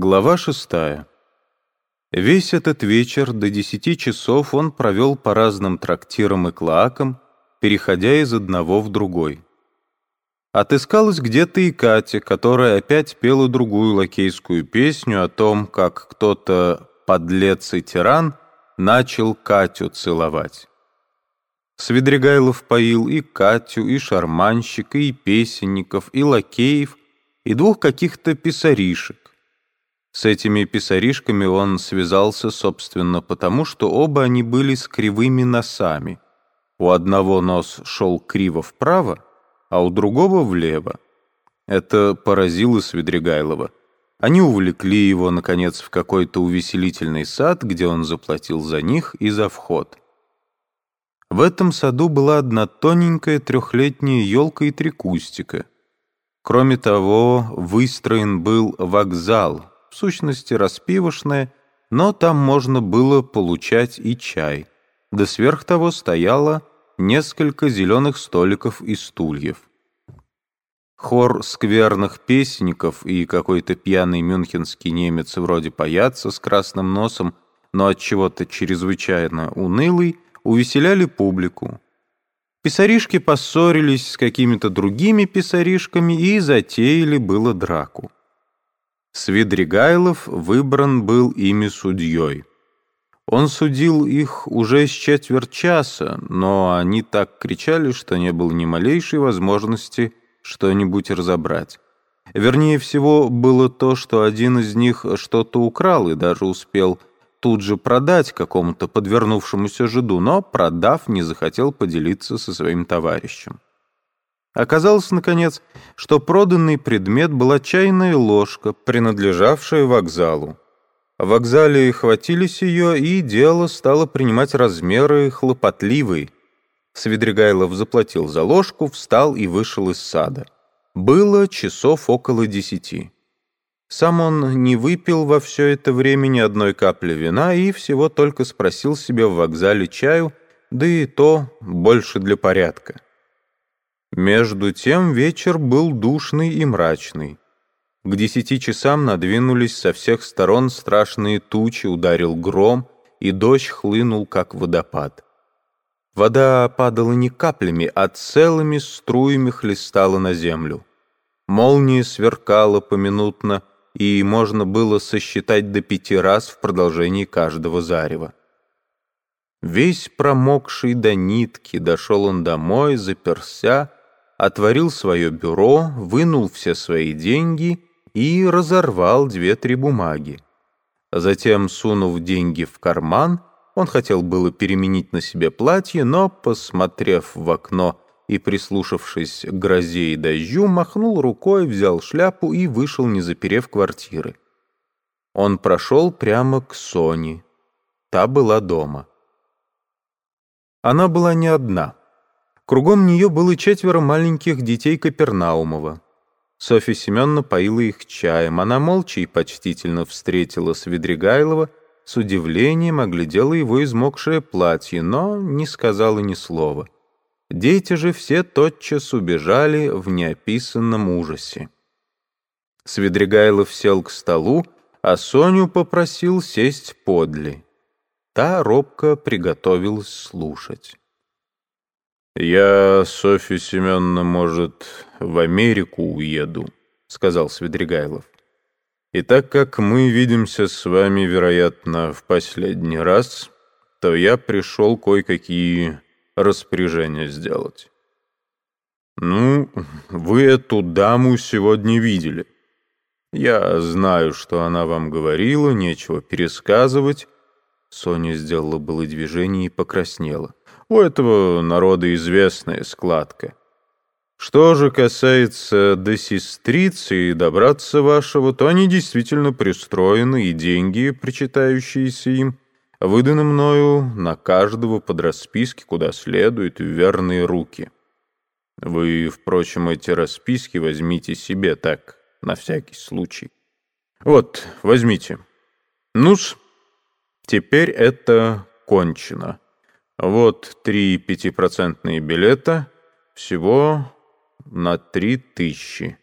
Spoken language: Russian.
Глава шестая. Весь этот вечер до десяти часов он провел по разным трактирам и клоакам, переходя из одного в другой. Отыскалась где-то и Катя, которая опять пела другую лакейскую песню о том, как кто-то, подлец и тиран, начал Катю целовать. Свидригайлов поил и Катю, и шарманщика, и песенников, и лакеев, и двух каких-то писаришек. С этими писаришками он связался, собственно, потому что оба они были с кривыми носами. У одного нос шел криво вправо, а у другого влево. Это поразило Свидригайлова. Они увлекли его, наконец, в какой-то увеселительный сад, где он заплатил за них и за вход. В этом саду была одна тоненькая трехлетняя елка и три кустика. Кроме того, выстроен был вокзал, сущности распивошное, но там можно было получать и чай. Да сверх того стояло несколько зеленых столиков и стульев. Хор скверных песенников и какой-то пьяный мюнхенский немец вроде паяца с красным носом, но от чего-то чрезвычайно унылый, увеселяли публику. Писаришки поссорились с какими-то другими писаришками и затеяли было драку. Свидригайлов выбран был ими судьей. Он судил их уже с четверть часа, но они так кричали, что не было ни малейшей возможности что-нибудь разобрать. Вернее всего, было то, что один из них что-то украл и даже успел тут же продать какому-то подвернувшемуся жиду, но, продав, не захотел поделиться со своим товарищем. Оказалось, наконец, что проданный предмет была чайная ложка, принадлежавшая вокзалу. В вокзале хватились ее, и дело стало принимать размеры хлопотливые. Свидригайлов заплатил за ложку, встал и вышел из сада. Было часов около десяти. Сам он не выпил во все это время ни одной капли вина и всего только спросил себе в вокзале чаю, да и то больше для порядка. Между тем вечер был душный и мрачный. К десяти часам надвинулись со всех сторон страшные тучи, ударил гром, и дождь хлынул, как водопад. Вода падала не каплями, а целыми струями хлестала на землю. Молния сверкала поминутно, и можно было сосчитать до пяти раз в продолжении каждого зарева. Весь промокший до нитки, дошел он домой, заперся, отворил свое бюро, вынул все свои деньги и разорвал две-три бумаги. Затем, сунув деньги в карман, он хотел было переменить на себе платье, но, посмотрев в окно и прислушавшись к грозе и дождю, махнул рукой, взял шляпу и вышел, не заперев квартиры. Он прошел прямо к Соне. Та была дома. Она была не одна — Кругом нее было четверо маленьких детей Капернаумова. Софья Семеновна поила их чаем. Она молча и почтительно встретила Свидригайлова, с удивлением оглядела его измокшее платье, но не сказала ни слова. Дети же все тотчас убежали в неописанном ужасе. Свидригайлов сел к столу, а Соню попросил сесть подле. Та робко приготовилась слушать. «Я, Софья Семеновна, может, в Америку уеду», — сказал Свидригайлов. «И так как мы видимся с вами, вероятно, в последний раз, то я пришел кое-какие распоряжения сделать». «Ну, вы эту даму сегодня видели. Я знаю, что она вам говорила, нечего пересказывать». Соня сделала было движение и покраснела. У этого народа известная складка. Что же касается до сестрицы и добраться вашего, то они действительно пристроены, и деньги, причитающиеся им, выданы мною на каждого под расписки, куда следует, в верные руки. Вы, впрочем, эти расписки возьмите себе так, на всякий случай. Вот, возьмите. Ну-с, теперь это кончено. Вот три пятипроцентные билета, всего на три тысячи.